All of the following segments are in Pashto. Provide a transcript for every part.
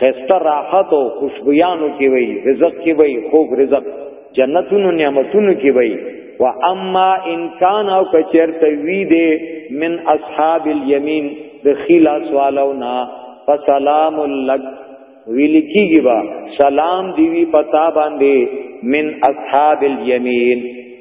خسته راحت او خوشبویانو کې وي رزق کې وي خوږ رزق جنتونو نعمتونو کې وي و اما ان کان او کچرته وی دې من اصحاب الیمین د خیلا سوالونا فسلام لک ویل کیږي با سلام دیوی پتا باندې من اصحاب الیمین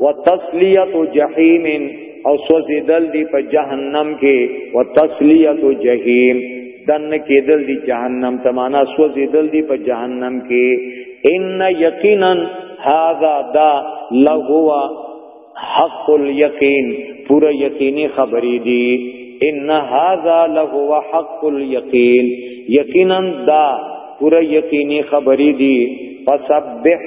وتسلیت جهنم او سوزیدل دی په جهنم کې وتسلیت جهنم دن کېدل دی جهنم ته معنا سوزیدل دی په جهنم کې ان یقینا هاذا دا لهو حق الیقین پورا یقینی خبرې دی ان هاذا لهو حق الیقین یقینا دا پورا یقینی خبرې دی فسبح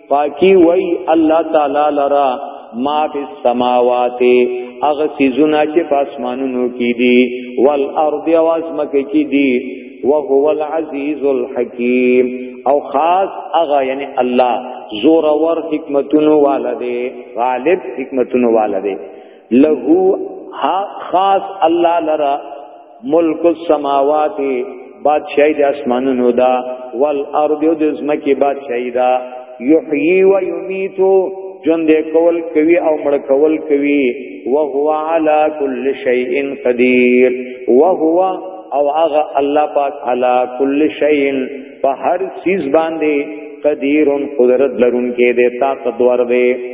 پاکی وای الله تعالی لرا ما فی السماوات اغه سیزونه چې په اسمانونو کې دي والارض او اسمکه کې دي وهو العزیز الحکیم او خاص اغه یعنی الله زور ور حکمتونو والده غالب حکمتونو والده له ها خاص الله لرا ملک السماوات بادشاہی د اسمانونو دا والارض د زمکی بادشاہی دا یحیی و یمیتو جون دې کول کوي او مړ کول کوي وهو علا کل شیء قدیر وهو او هغه الله پاک علا کل شیء په هر چیز باندې قدیر قدرت لرونکي دې طاقت ور دې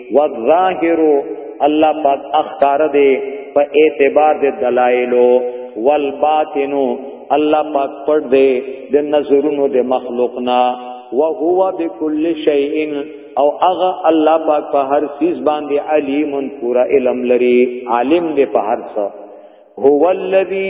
والظاهر الله پاک اخکار دی په اعتبار د دلایلو والباطن الله پاک پړ دی د نظرونو د مخلوقنا وهو بكل شيء او اغه الله پاک په هر چیز باندې علیم پورا علم لري عالم دی په هر څه هو الذی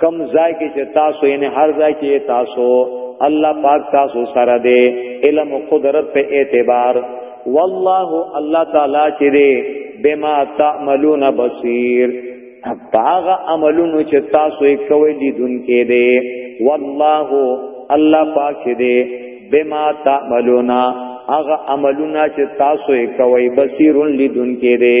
کم ځای کې چې تاسو یې نه هر ځای کې تاسو الله پاک تاسو سره دی علم او قدرت په اعتبار والله الله تعالی چې دی بما تعملون بصیر هغه عملونو چې تاسو یې کوي لیدونکې دی والله الله پاک چې دی بما تعملون هغه عملونه چې تاسو یې کوي بصیر لیدونکې دی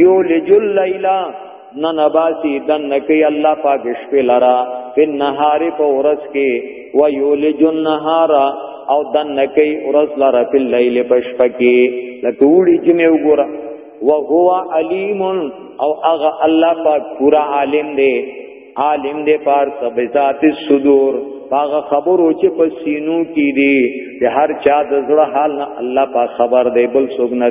یولج اللیل ننباسی دن کی الله پاک شپه لرا فن نهار په ورځ کې و یولج النهار او دن کی ورځ لرا په لیل په شپه کې لکه وړي چې مې وګوره و هو علیم او هغه الله پاک پورا عالم دی عالم دی پار سب ذات الصدور هغه خبرو چې په سینو کې دي د هر چا د زړه حال نه الله پاک خبر دی بل څوک نه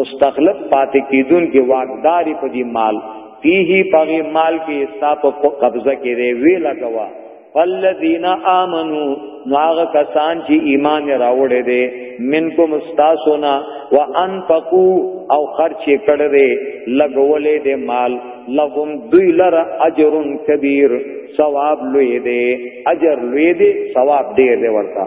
مستخلف پاتې کیدون کې واقداري په دې مال فيه پغه مال کې استا په قبضه کې دی وی لګوا فالذین آمنو ناغ کسان چې ایمان راوړې دي منکم استاسونا وانفقوا او خرچ کړه دي لګولې دي مال لهم دوی لر اجر کبیر ثواب لوی دي اجر لوی دي ثواب ډیر دی ورته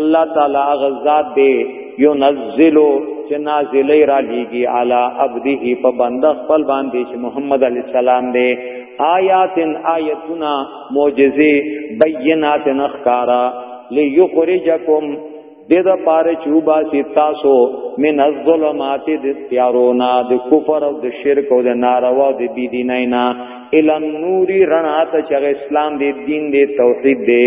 الله تعالی هغه ذات دی ينزل چې نازلې را لېږي علی عبده په بنده خپل باندې چې محمد علی السلام دی آیاتن آیتنا معجزه بینات نخکارا لیخرجکم د د پاره چوبا سی تاسو من الظلمات د تیارونا د کفر او د شرک او د ناروا او د بی دینینا ال نور رڼا ته چې اسلام دې دین دې توحید دې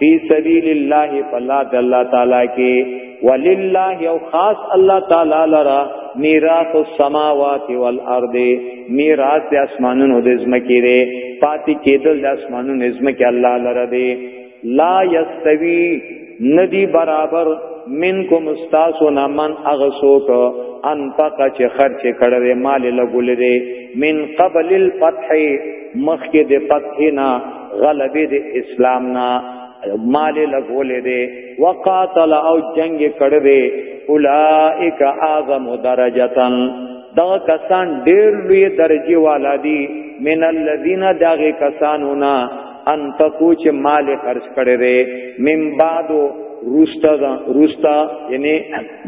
فی سبیل الله فلا د الله تعالی کې ولله یو خاص الله تعالی لرا میراث السماوات والارض میراث د اسمانونو د زمکی دی پاتې کېدل د اسمانونو زمکی الله لره دی لا یستوی ندی برابر منکم استاسو نمن اغسوک انفق چې خرچ کړره مال لګولره من قبل الفتح مخکې د فتح نه غلبې د اسلام نه مال لګولې دي وقاتل او جنگ کړي دي اولائک اعظم درجتن دا کسان ډېر لوی درجه والا دي من الذين داغه کسانو نه ان تکو چې مال خرج کړي دي من بعدو روستا روستا یعنی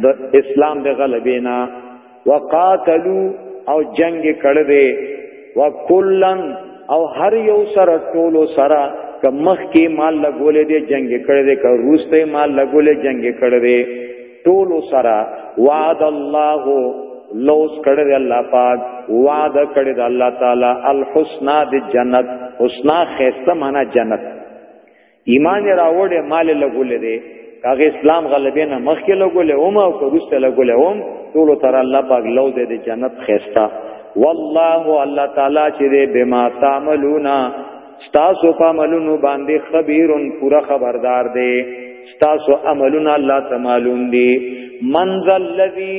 د اسلام د غلبینا وقاتلو او جنگ کړه دې وکلن او هر یو سره ټولو سره که مخ کې مال لګولې دې جنگ کړه دې که روسته مال لګولې جنگ کړه دې ټولو سره وعد الله لوس کړه دې الله پاک وعده کړه دې الله تعالی الحسنا دې جنت حسنا خیسته معنا جنت ایمان راوړې مال لګولې دي هغه اسلام غلبې نه مخکې لګولې اومه او کورسته لګولې اوم ټول تر الله پاک لو دې د جنت خيستا والله الله تعالی چې دې بما تعملون تاسو په عملونو باندې خبيرون پورا خبردار دې تاسو عملونه الله تعالی معلوم دي منزل الذي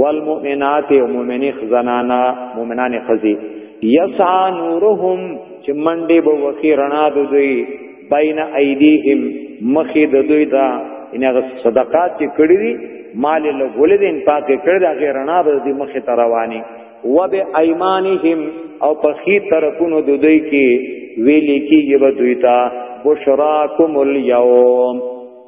والمؤمنات او مؤمنی خزنانا مؤمنان خزی یسعا نورهم چې منډه به وخی رڼا د دوی بین ایدیهم مخې د دوی دا ان هغه صدقات چې کړی دي مال له ګولې دین پاتې کړی دا غیر رڼا به د مخې ته رواني و به ایمانهم او په خې طرفونو د دوی کې ویلې کېږي به دوی ته بشراکم الیوم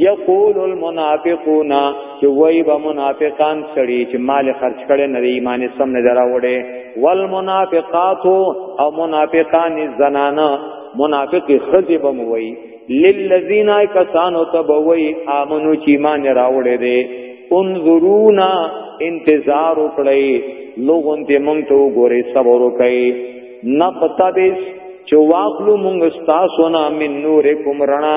یقول المنافقون چې وای به منافقان سړي چې مال خرج کړي نه ایمان سم نه دراوړي والمنافقات او منافقان زنانا منافق خزي بم وای للذین کسانو تبوی امنو چې ایمان راوړي دي انظرونا انتظار وکړي لوګون ته مونږ ته وګوري صبر وکړي نقطبس چې واخلو مونږ تاسو نه من نورکم رڼا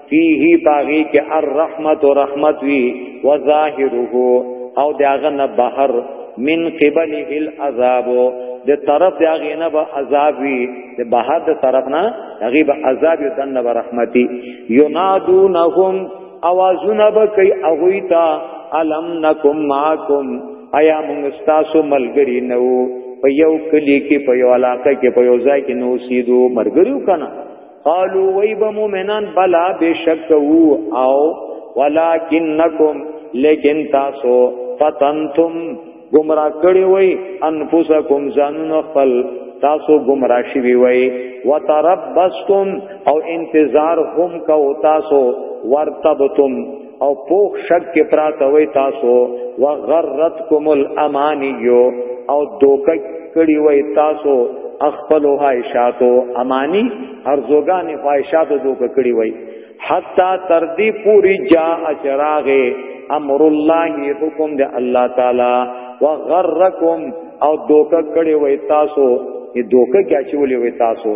فيه باغی کې الرحمت رحمت وی وظاهره او داغه نه بهر من قبله العذاب د طرف د هغه نه به عذاب وي د بهر د طرف نه هغه به عذاب یو دنه به رحمتي ينادونهم اوازونه به کوي هغه ته الم نکم معکم ایا موږ تاسو ملګری نه وو په یو کلی کې په یو علاقې کې په یو ځای کې نو سیدو مرګریو کنه قالو وی به مومنان بلا بشک وو او ولکنکم لیکن تاسو فتنتم گمراه کړی وای انفسکم ځانون خپل تاسو گمراه شوی وای وتربستم او انتظار هم کو تاسو ورتبتم او پوخ شک کې پراته وای تاسو وغرتکم الامانیو او دوکه کړی وای تاسو خپل خواهشاتو امانی ارزوګان خواهشاتو دوکه کړی وای حتا تر دې پوری جا اچراغه امر الله حکم د الله تعالی وغرکم او دوکه کړی وای تاسو دې دوکه کیا چولې وای تاسو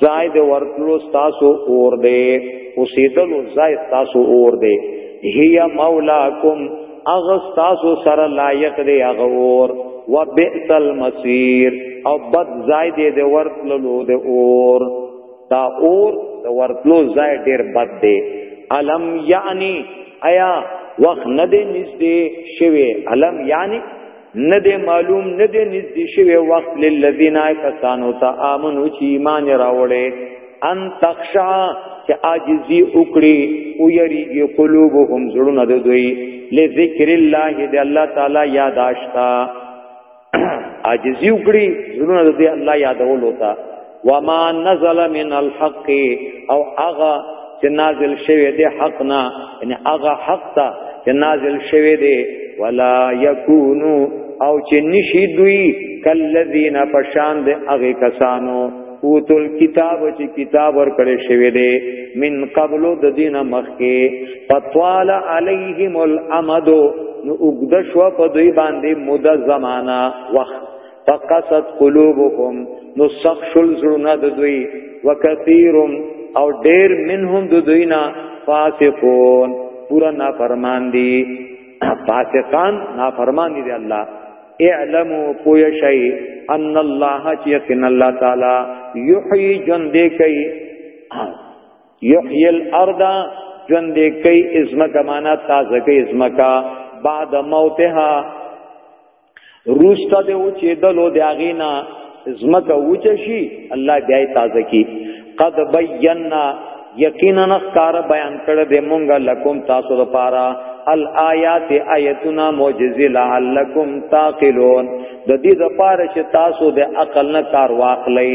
ځای د ورتلو تاسو اور دی اوسېدلو ځای تاسو اور دی هي مولاکم اغه تاسو سره لایق دی اغه اور وبئس المصير او بد ځای دی د ورتلو د اور دا اور د ورتلو ځای ډیر بد دی علم یعنی آیا وخت نه دی نږدې شوی علم یعنی نه دی معلوم نه دی نږدې شوی وخت للذین کسانو ته امنو چې ایمان راوړې ان تخشع چې عاجزی وکړي او یریږي قلوبهم زړونه د دوی لذکر الله دی الله تعالی یاد آشتا عاجزی وکړي زړونه د دوی الله یادول وتا وما نزل من الحق او اغا چې نازل شوی دی حق نه یعنی اغا حق ته چې نازل شوی دی ولا یکونو او چې نشي دوی کلذین پشان دی اغه کسانو اوتل کتاب چې کتاب ور کړی شوی دی من قبل د دینه مخکې فطال علیهم الامد نو وګد شو په دوی باندې مده زمانہ وخت فقصت قلوبهم نو سخ شل زړونه د دوی وکثیرم او ډیر منهم د دوی نه فاسقون پورا نافرمان دي فاسقان نافرمان دي الله اعلموا پوی شي ان الله چې یقین الله تعالی یحیی ژوند کوي یحیی الارض ژوند کوي ازمکه معنا تازه کوي ازمکه بعد موتها روستا د اوچې دلو د اغینا زمکه اوچ شي الله بیا تازه کی قد بینا یقینا نخکار بیان کړه د مونږه لکم تاسو لپاره الآیات آیتنا معجزه لعلکم تعقلون د دې لپاره چې تاسو د عقل نه کار واخلئ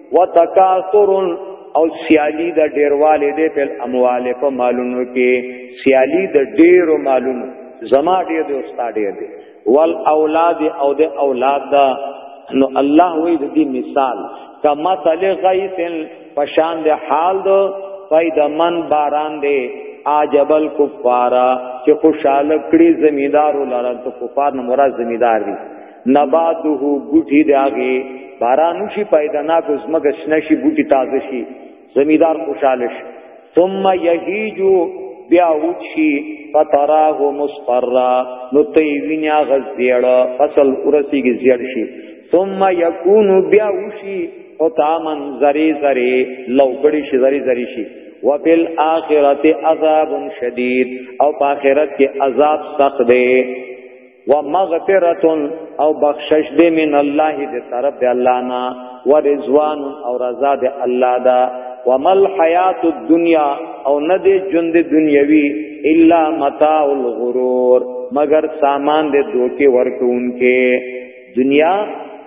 وتکاثر او سیالی د ډیرواله دی په اموال په مالونو کې سیالی د ډیرو مالونو زما ډیر دی استاد ډیر دی وال اولاد او د اولاد دا نو الله وی د دې مثال کما تل غیثن پشان د حال دو پیدمن باران دی عجبل کفارا چې خوشاله کړي زمیدار ولرن ته کفار نه مراد زمیدار دي نباته بوټي داغي بارانو شي پیدانا کو زمګه شنه شي بوټي تازه شي زمیدار خوشاله شي ثم یهیجو بیا وچی فتراه مصفرا نو تیوینیا غزیړه فصل ورسیږي زیړ شي ثم یکون بیا وشي او تامن زری زری لوګړی شي زری زری شي وبال اخرته عذاب شدید او په اخرت کې عذاب سخت دی ومغفرت او بخشش دې من الله دې طرف دې الله نا ورزوان او رضا دې الله دا ومل حیات الدنیا او نه دې ژوند دنیوي الا متاع الغرور مگر سامان دې دوکي ورکوونکې دنیا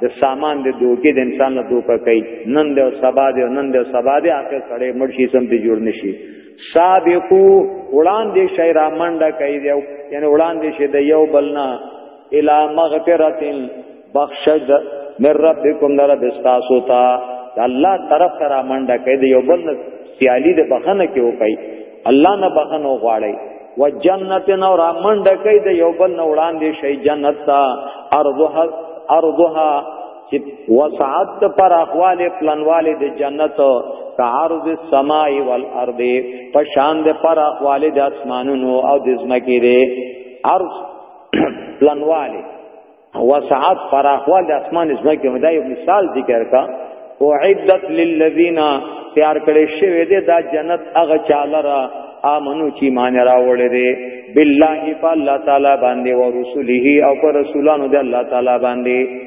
د سامان د دوکې د انسان له دوکه کوي نن د سبا د نن د سبا د اخر سړی مرشي سم دی جوړ نشي سابقو وړاندې شي را منډه کوي دی یعنی وړاندې شي د یو بلنا الا مغفرتن بخشد من ربکم در بستاسو تا الله طرف را منډه کوي دی یو بل سیالی د بخنه کې وکي الله نه بخنه غواړي و جنت نو را منډه کوي دی یو بل نه وړاندې شي جنت تا ارضها ارضها چې وسعت د پراخواله پلانواله د جنت تعرض السماء والارض په شان د پراخواله د اسمانونو او د زمکې دی عرض پلانواله وسعت پراخواله د اسمان زمکې مدا یو مثال ذکر کا اعدت للذین تیار کړي شوی دی دا جنت هغه چاله را امنو چې مان راوړې دي بالله په الله تعالی باندې او رسوله او پر رسولانو د الله تعالی باندې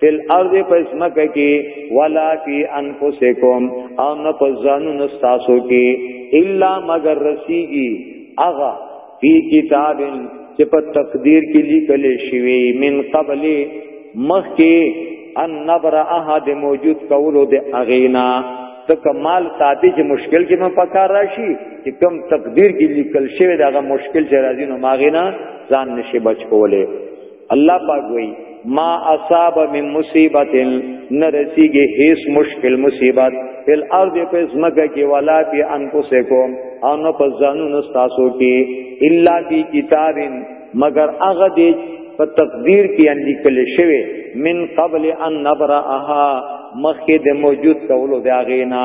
فل ارض پسمک کی ولا فی انفسکم او نه پزانو نستاسو کی الا مگر رسیگی اغا فی کتاب چې په تقدیر کې لیکل شوی من قبل مخ کې ان نبر احد موجود کولو د اغینا ته کمال ساتي چې مشکل کې مې پکار راشي چې کم تقدیر کې لیکل شوی داغه مشکل چې راځي نو ماغینا ځان نشي بچ کوله الله پاک وی ما اصاب من مصیبت نرسیږي هیڅ مشکل مصیبت فل ارض په زمګه کې ولا فی انفسکم او نو په ځانونو تاسو کې الا فی کتاب مگر هغه دې په تقدیر کې اندی کله شوی من قبل ان نبرأها مخکې د موجود کولو دا غینا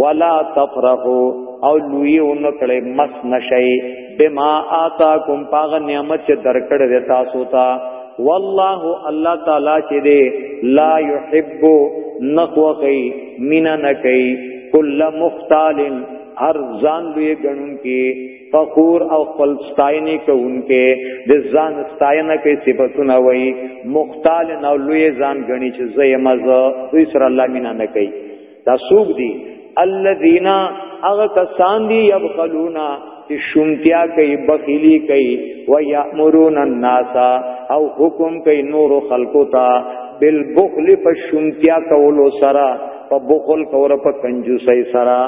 ولا تفرحو او لوی اون کړي مس نشي بما آتاکم پاغ نعمت چې درکړ دې تاسو ته والله الله تعالی چې دې لا يحب نقوقي مینا نکي کل مختال هر ځان لوی غنون کې فخور او خپل ستاینه کوونکې د ځان ستاینه کې صفاتونه وای مختال نو لوی ځان غني چې زې مزه دوی سره الله مینا نکي دا سوق دي الذين اغه کسان دي يبخلونا چې شومتیا کوي بخیلی کوي و یامرون الناس او حکم کوي نور خلقو ته بالبخل په شومتیا کولو سره په بخل کور په کنجوسۍ سره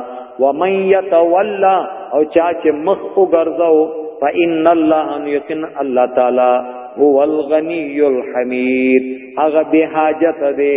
و من یتولا او چا چې مخ وګرځاو فإن الله یقین الله تعالی هو الغنی الحمید هغه به حاجت دی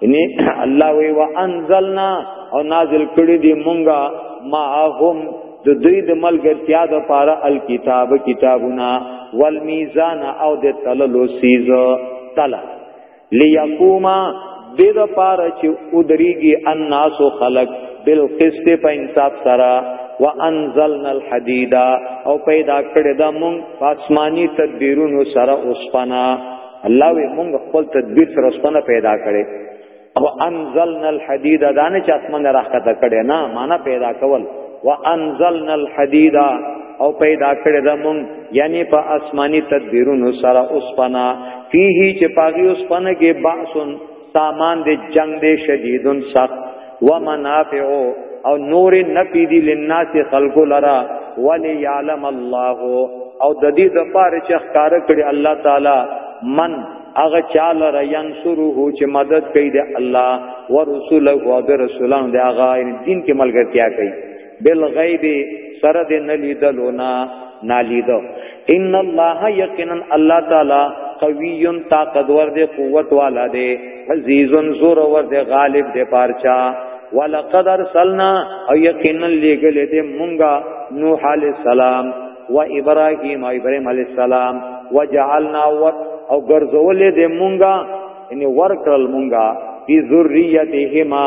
یعنی الله وی وانزلنا او نازل کړی دی مونږه ما هم د دوی د ملګرتیا د پاره الکتاب کتابنا والمیزان او د تللو سیز تل لیقوما د د پاره چې ادریږي الناس خلق بالقسط په انصاف سره وانزلنا الحديد او پیدا کړی دا مونږ پاسمانی تدبیرونو سره اوسپنا الله وی موږ خپل تدبیر سره سپنه پیدا کړي او انزلنا الحديد دانه چې اسمانه راخته کړي نه معنا پیدا کول وانزلنا الحديد او پیدا کړی دا مون یعنی په آسمانی تدبیرونو سره اوسپنا فيه چې پاغي اوسپنه کې باسن سامان د جنگ دی شدیدن سخت ومنافع او نور نفی دی للناس خلق لرا ولی یعلم الله او د دې د پاره چې ښکار کړي الله تعالی من هغه چاله را ينصره چې مدد کوي د الله ورسوله او د رسولانو د هغه دین کې ملګرتیا کوي بالغیب سره د نه لیدلو نه نه لیدو ان الله یقینا الله تعالی قوی طاقتور دی قوت والا دی عزیز زور ور دی غالب دی پارچا ولقد ارسلنا او یقینا لګل دی مونږه نوح علی السلام و ابراهیم او ابراهیم علی السلام وجعلنا وت او ګرځولې دې مونږه یعنی ورکل مونږه فی ذریتهما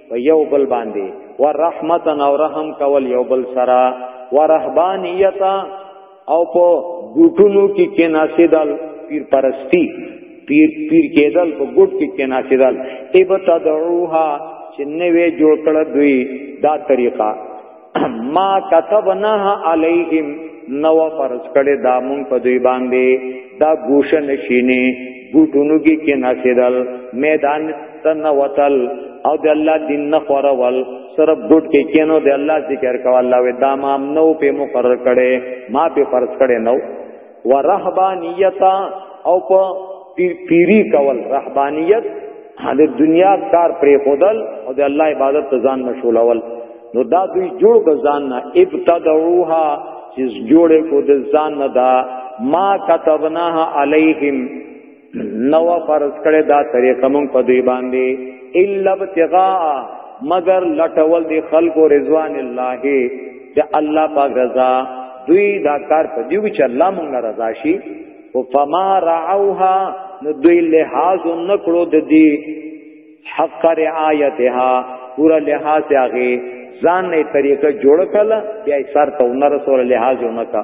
په یو بل باندې ورحمتا او رحم کول یو بل سره ورهبانیتا او په ګټونو کې کې ناسیدل پیر پرستی پیر پیر کېدل په ګټ کې کې ناسیدل ایبتدعوها چې نوې جوړ کړه دوی دا طریقہ ما كتبناها عليهم نو فرض کړي دا مونږ په دوی باندې دا ګوشه نشینه ګټونو کې کې ناشیدل میدان تن وتل او د الله دین نه خورول سره ګټ کې کینو د الله ذکر کول الله و دا ما نو په مقرر کړي ما په فرض کړي نو ورهبانیت او په پیری کول رهبانیت د دنیا کار پرې خودل او د الله عبادت ته ځان مشغولول نو دا دوی جوړ کو ځان نه ابتدعوها چې جوړې کو د ځان نه دا ما كتبناها عليهم نو فرض کړي دا طریقه مونږ په دوی باندې الا ابتغاء مگر لټول دی خلق او رضوان الله چې الله پاک رضا دوی دا کار په دیو چې الله مونږ رضا شي او فما رعوها نو دوی لحاظ نکړو د دې حق رعایتها پورا لحاظ هغه ځان نه طریقه جوړ کړه بیا سر ته ونر سره لحاظ ونکړه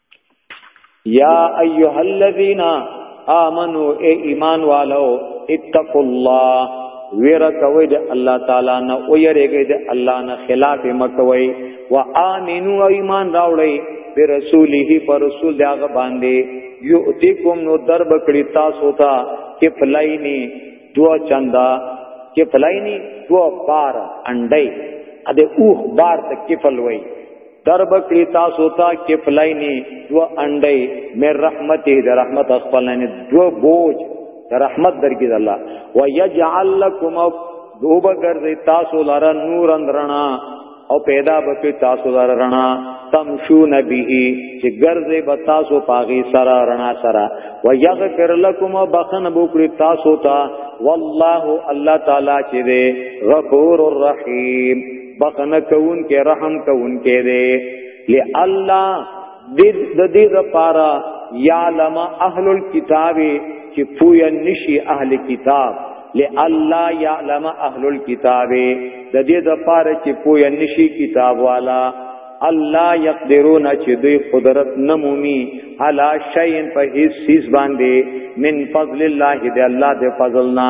یا ایها الذین آمنو اے ایمان والو اتقوا الله ویرا کوي د الله تعالی نه او یریږي د الله نه خلاف مکوي و امنو ایمان راوړي به رسوله پر رسول داغه باندې یؤتیکم نو درب کړي تاسو ته کفلینی دو چندا کفلینی دو بار انډي اده اوه بار ته کفل وای در بکری تاسو تا کفلینی دو انډی مې رحمته د رحمت خپلنې دو بوج د رحمت درګی الله و یجعل لكم دوب ګرځي تاسو لاره نور اندرنا او پیدا بکې تاسو لاره رڼا تمشو نبیه چې ګرځي به تاسو پاغي سره رڼا سره و یغفر لكم بخن بوکری تاسو ته والله الله تعالی چې غفور الرحیم بخنه کون کې رحم کون کې دې لئلا د دې لپاره یعلم اهل الكتاب چې پوی نشي اهل کتاب لئلا یعلم اهل الكتاب د دې لپاره چې پوی نشي کتاب والا الله یقدرون چې دوی قدرت نمومي علا شیء په هیڅ چیز باندې من فضل الله دې الله دې فضلنا